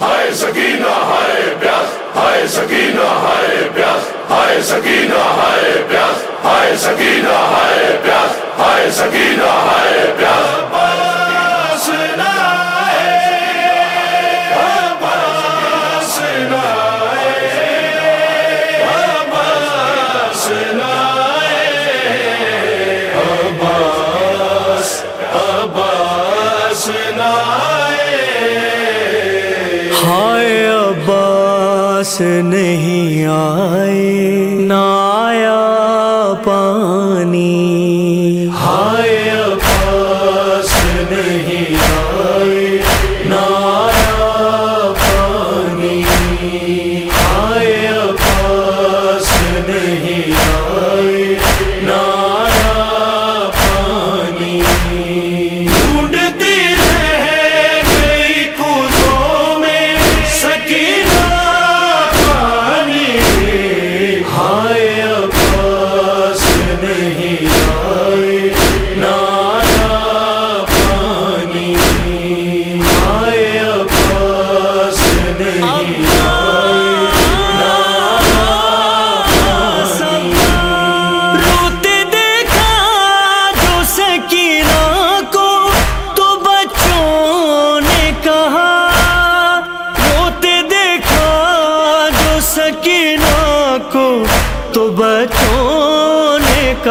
ہائے سکینہ ہائے پیاس ہائے سکینہ ہائے پیاس ہائے سکینہ ہائے پیاس ہائے سکینہ ہائے عباس نہیں آئے۔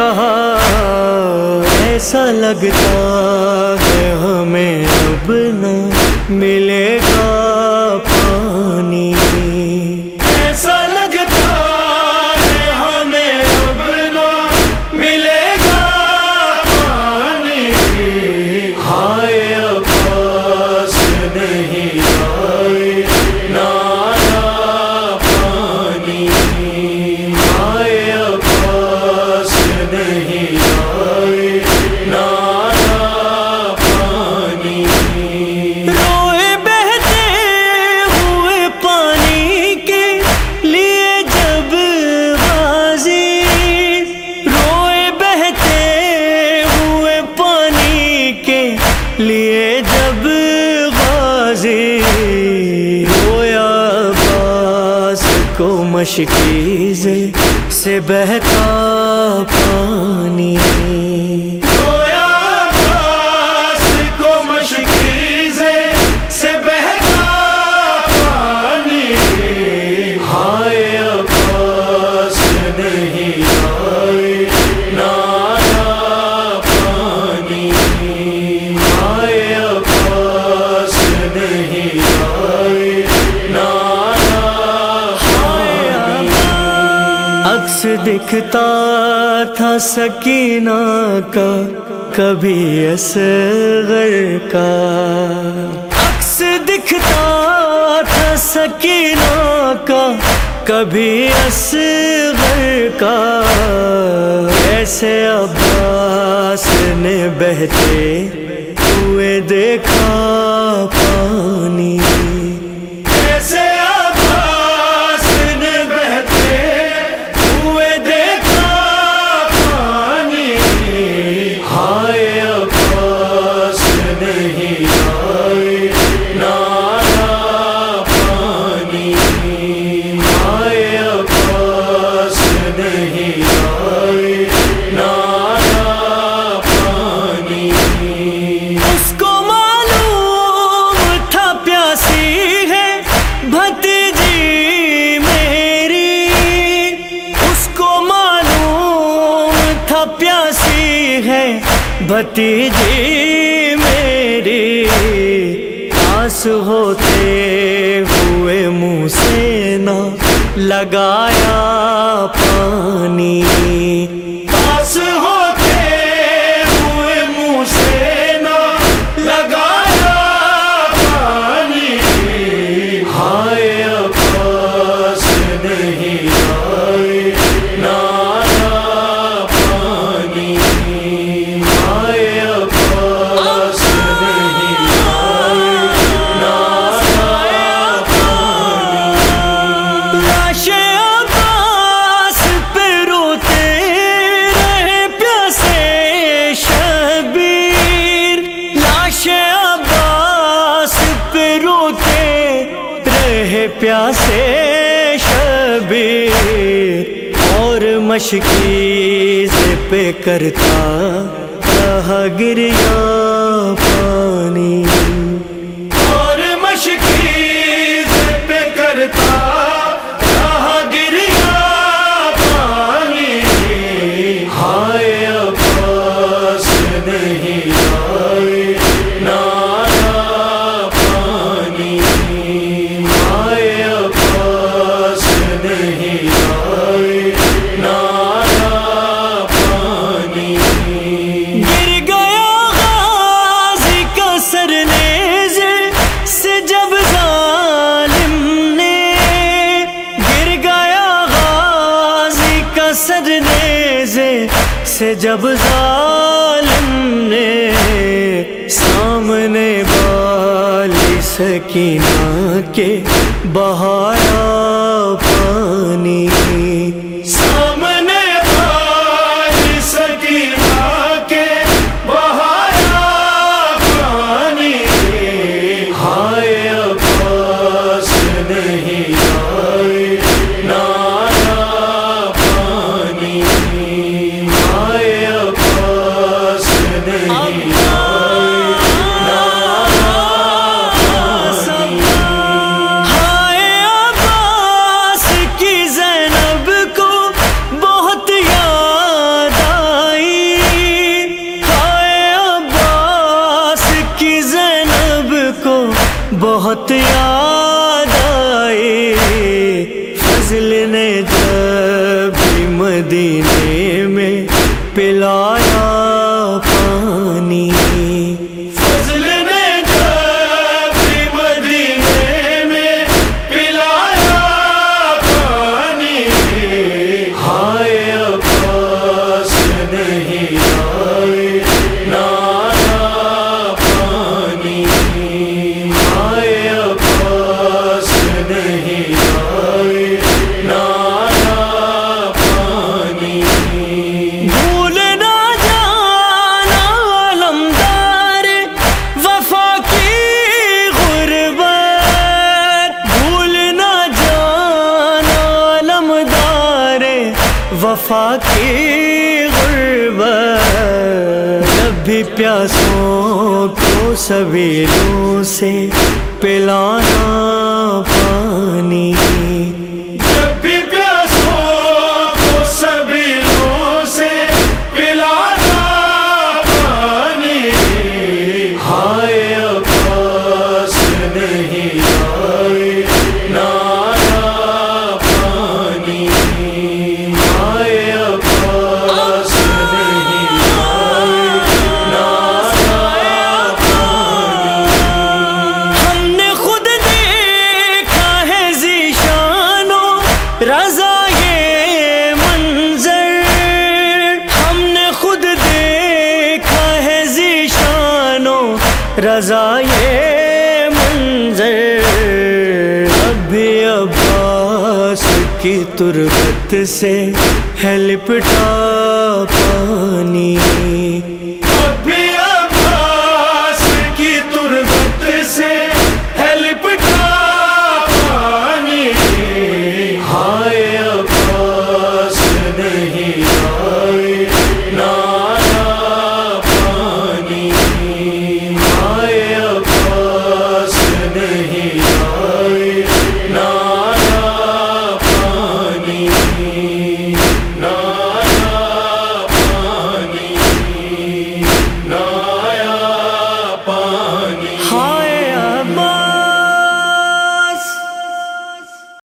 کہا ایسا لگتا ہے ہمیں اب نہ ملے کو مشکیز سے بہتا پانی دیکھتا تھا سکینہ کا، کبھی اصغر کا۔ عکس دکھتا تھا سکینہ کا، کبھی اصغر کا۔ ایسے عباس نے بہتے ہوئے دیکھا پانی۔ بھتیجی میری آس ہوتے ہوئے منہ سے نہ لگایا پانی۔ آس ہو پیاسے شبیر اور مشکی سے پہ کرتا رہا گریا پانی۔ جب ظالم نے سامنے بالی سکینہ کے بہارا موت یا وفا کی غربت جب بھی پیاسوں کو سویلوں سے پلانا پانی۔ رضا یہ منظر اب عباس کی تربت سے ہے لپٹا پانی۔